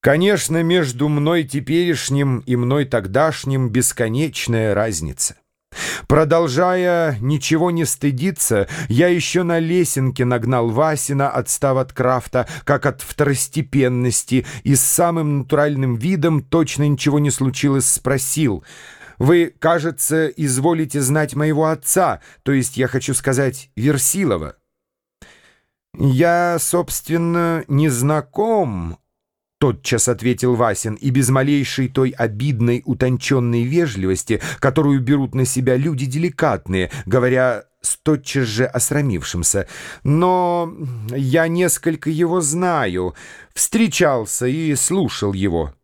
Конечно, между мной теперешним и мной тогдашним бесконечная разница. Продолжая ничего не стыдиться, я еще на лесенке нагнал Васина, отстав от крафта, как от второстепенности, и с самым натуральным видом, точно ничего не случилось, спросил. «Вы, кажется, изволите знать моего отца, то есть, я хочу сказать, Версилова». «Я, собственно, не знаком», Тотчас ответил Васин, и без малейшей той обидной утонченной вежливости, которую берут на себя люди деликатные, говоря с тотчас же осрамившимся. Но я несколько его знаю, встречался и слушал его.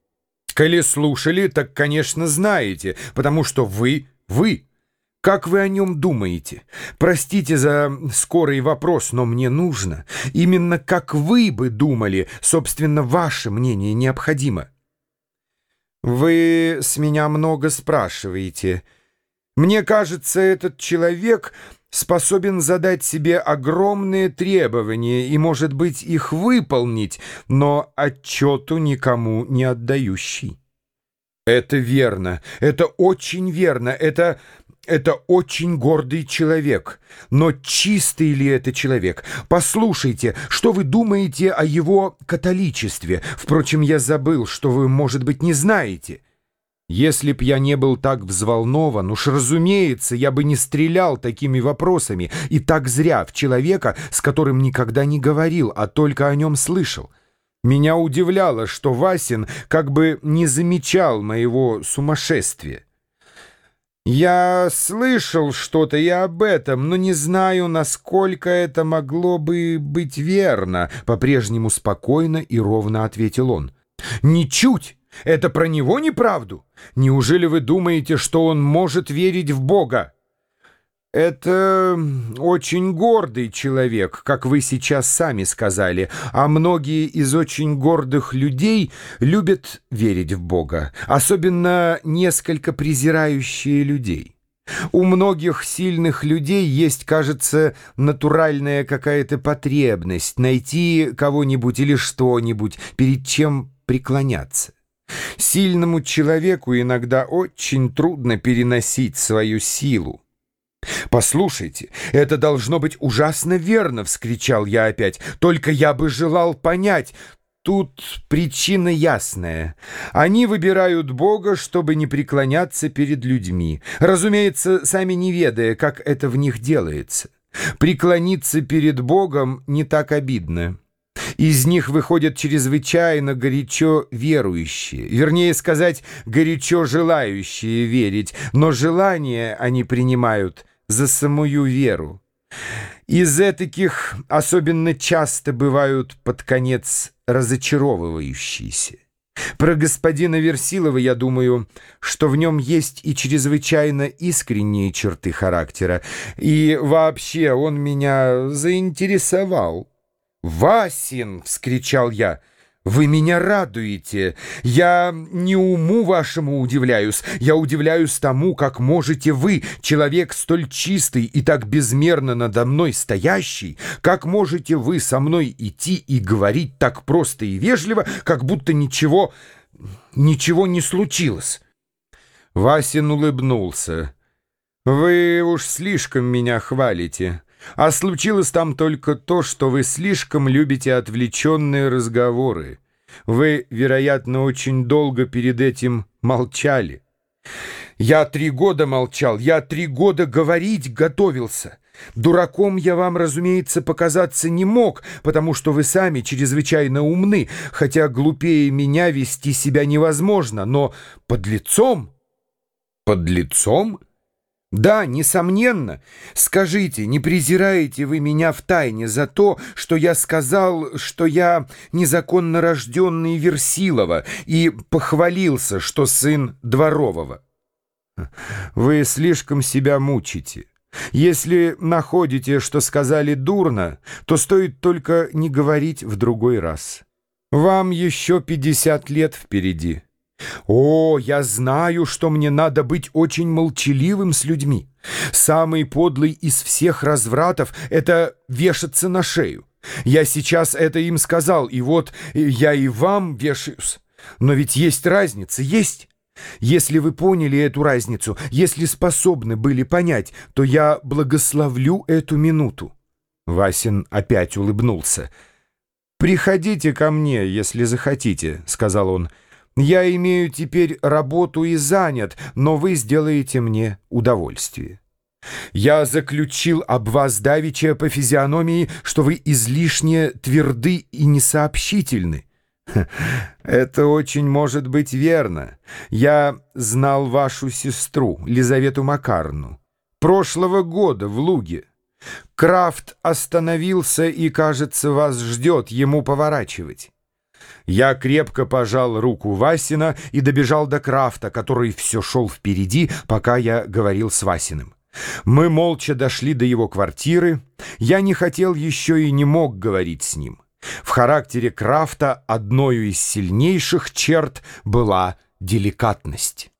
Коли слушали, так, конечно, знаете, потому что вы — вы. Как вы о нем думаете? Простите за скорый вопрос, но мне нужно. Именно как вы бы думали, собственно, ваше мнение необходимо. Вы с меня много спрашиваете. Мне кажется, этот человек способен задать себе огромные требования и, может быть, их выполнить, но отчету никому не отдающий. Это верно, это очень верно, это... Это очень гордый человек. Но чистый ли это человек? Послушайте, что вы думаете о его католичестве? Впрочем, я забыл, что вы, может быть, не знаете. Если б я не был так взволнован, уж разумеется, я бы не стрелял такими вопросами и так зря в человека, с которым никогда не говорил, а только о нем слышал. Меня удивляло, что Васин как бы не замечал моего сумасшествия. Я слышал что-то и об этом, но не знаю, насколько это могло бы быть верно, по-прежнему спокойно и ровно ответил он. Ничуть! Это про него неправду? Неужели вы думаете, что он может верить в Бога? Это очень гордый человек, как вы сейчас сами сказали, а многие из очень гордых людей любят верить в Бога, особенно несколько презирающие людей. У многих сильных людей есть, кажется, натуральная какая-то потребность найти кого-нибудь или что-нибудь, перед чем преклоняться. Сильному человеку иногда очень трудно переносить свою силу. «Послушайте, это должно быть ужасно верно!» — вскричал я опять. «Только я бы желал понять...» Тут причина ясная. Они выбирают Бога, чтобы не преклоняться перед людьми. Разумеется, сами не ведая, как это в них делается. Преклониться перед Богом не так обидно. Из них выходят чрезвычайно горячо верующие, вернее сказать, горячо желающие верить, но желание они принимают – за самую веру. Из этих особенно часто бывают под конец разочаровывающиеся. Про господина Версилова я думаю, что в нем есть и чрезвычайно искренние черты характера, и вообще он меня заинтересовал. «Васин!» — вскричал я — вы меня радуете. Я не уму вашему удивляюсь. Я удивляюсь тому, как можете вы, человек столь чистый и так безмерно надо мной стоящий, как можете вы со мной идти и говорить так просто и вежливо, как будто ничего, ничего не случилось. Васин улыбнулся. «Вы уж слишком меня хвалите». А случилось там только то, что вы слишком любите отвлеченные разговоры. Вы, вероятно, очень долго перед этим молчали. Я три года молчал, я три года говорить готовился. Дураком я вам, разумеется, показаться не мог, потому что вы сами чрезвычайно умны, хотя глупее меня вести себя невозможно, но под лицом... Под лицом? Да, несомненно. Скажите, не презираете вы меня в тайне за то, что я сказал, что я незаконно рожденный Версилова и похвалился, что сын Дворового? Вы слишком себя мучите. Если находите, что сказали дурно, то стоит только не говорить в другой раз. Вам еще пятьдесят лет впереди. О, я знаю, что мне надо быть очень молчаливым с людьми. Самый подлый из всех развратов — это вешаться на шею. Я сейчас это им сказал, и вот я и вам вешаюсь. Но ведь есть разница, есть. Если вы поняли эту разницу, если способны были понять, то я благословлю эту минуту. Васин опять улыбнулся. «Приходите ко мне, если захотите», — сказал он. «Я имею теперь работу и занят, но вы сделаете мне удовольствие». Я заключил об вас давеча по физиономии, что вы излишне тверды и несообщительны. Это очень может быть верно. Я знал вашу сестру, Лизавету Макарну, прошлого года в Луге. Крафт остановился и, кажется, вас ждет ему поворачивать. Я крепко пожал руку Васина и добежал до Крафта, который все шел впереди, пока я говорил с Васиным. Мы молча дошли до его квартиры. Я не хотел еще и не мог говорить с ним. В характере Крафта одной из сильнейших черт была деликатность.